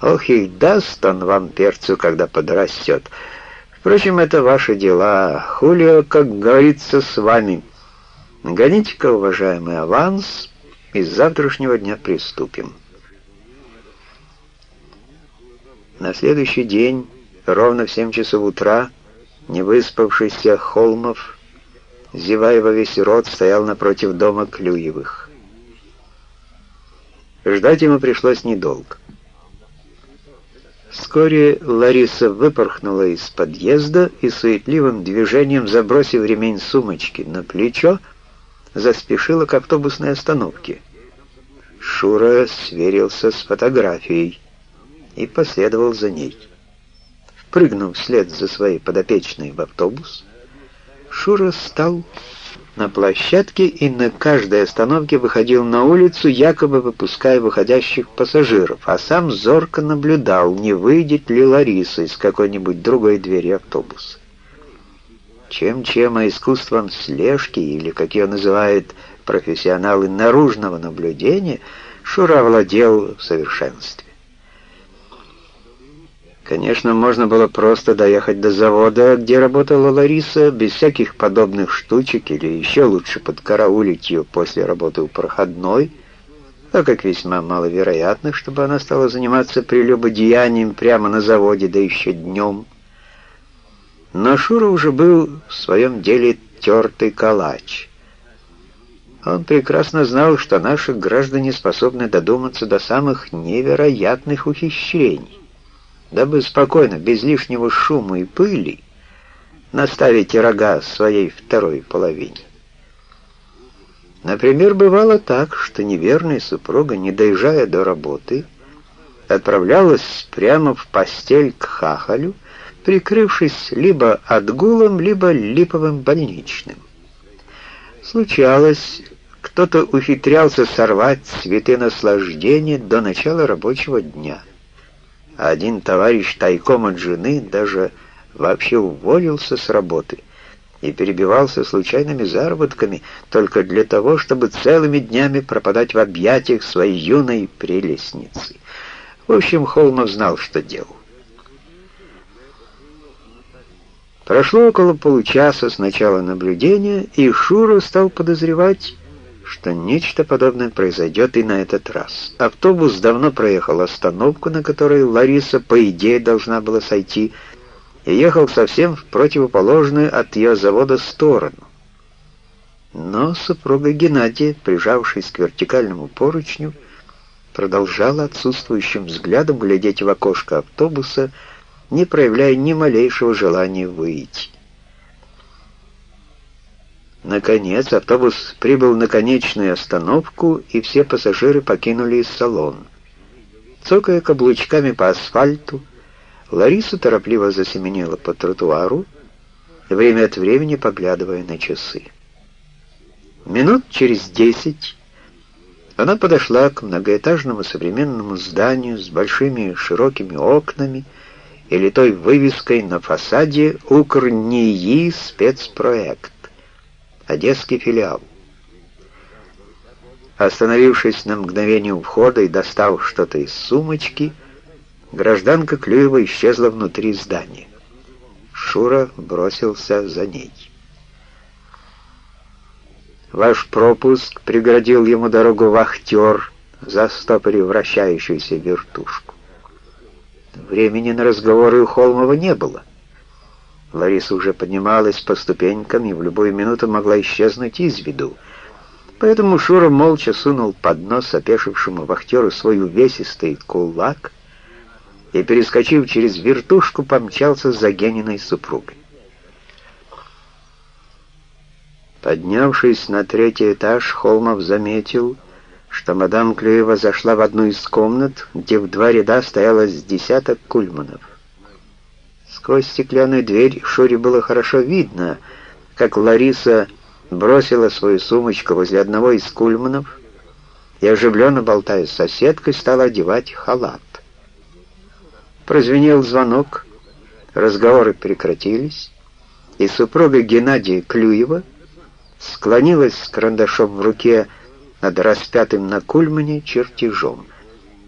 Ох, и даст он вам перцу, когда подрастет. Впрочем, это ваши дела. Хулио, как говорится, с вами. Гоните-ка, уважаемый аванс, и с завтрашнего дня приступим. На следующий день, ровно в семь часов утра, невыспавшийся Холмов, зевая во весь рот, стоял напротив дома Клюевых. Ждать ему пришлось недолго. Вскоре Лариса выпорхнула из подъезда и суетливым движением, забросив ремень сумочки на плечо, заспешила к автобусной остановке. Шура сверился с фотографией и последовал за ней. Впрыгнув вслед за своей подопечной в автобус, Шура стал на площадке и на каждой остановке выходил на улицу, якобы выпуская выходящих пассажиров, а сам зорко наблюдал, не выйдет ли Лариса из какой-нибудь другой двери автобуса. Чем-чем, а искусством слежки, или, как ее называют профессионалы, наружного наблюдения, Шура владел в совершенстве. Конечно, можно было просто доехать до завода, где работала Лариса, без всяких подобных штучек, или еще лучше подкараулить ее после работы у проходной, так как весьма маловероятно, чтобы она стала заниматься прелюбодеянием прямо на заводе, да еще днем. Но Шура уже был в своем деле тертый калач. Он прекрасно знал, что наши граждане способны додуматься до самых невероятных ухищрений дабы спокойно, без лишнего шума и пыли, наставить рога своей второй половине. Например, бывало так, что неверная супруга, не доезжая до работы, отправлялась прямо в постель к хахалю, прикрывшись либо отгулом, либо липовым больничным. Случалось, кто-то ухитрялся сорвать цветы наслаждения до начала рабочего дня а один товарищ тайком от жены даже вообще уволился с работы и перебивался случайными заработками только для того, чтобы целыми днями пропадать в объятиях своей юной прелестницы. В общем, Холмов знал, что делал. Прошло около получаса с начала наблюдения, и Шура стал подозревать, что нечто подобное произойдет и на этот раз. Автобус давно проехал остановку, на которой Лариса, по идее, должна была сойти, и ехал совсем в противоположную от ее завода сторону. Но супруга Геннадия, прижавшись к вертикальному поручню, продолжала отсутствующим взглядом глядеть в окошко автобуса, не проявляя ни малейшего желания выйти. Наконец, автобус прибыл на конечную остановку, и все пассажиры покинули салон. Цокая каблучками по асфальту, Лариса торопливо засеменила по тротуару, время от времени поглядывая на часы. Минут через десять она подошла к многоэтажному современному зданию с большими широкими окнами и литой вывеской на фасаде «Укрнии спецпроект» одесский филиал. Остановившись на мгновение у входа и достав что-то из сумочки, гражданка Клюева исчезла внутри здания. Шура бросился за ней. «Ваш пропуск преградил ему дорогу вахтер, застопорив вращающуюся вертушку. Времени на разговоры у Холмова не было. Лариса уже поднималась по ступенькам и в любую минуту могла исчезнуть из виду. Поэтому Шура молча сунул под нос опешившему вахтеру свой увесистый кулак и, перескочив через вертушку, помчался за Гениной супругой. Поднявшись на третий этаж, Холмов заметил, что мадам Клюева зашла в одну из комнат, где в два ряда стояло с десяток кульманов. Сквозь стеклянную дверь Шуре было хорошо видно, как Лариса бросила свою сумочку возле одного из кульманов и, оживленно болтая с соседкой, стала одевать халат. Прозвенел звонок, разговоры прекратились, и супруга Геннадия Клюева склонилась с карандашом в руке над распятым на кульмане чертежом —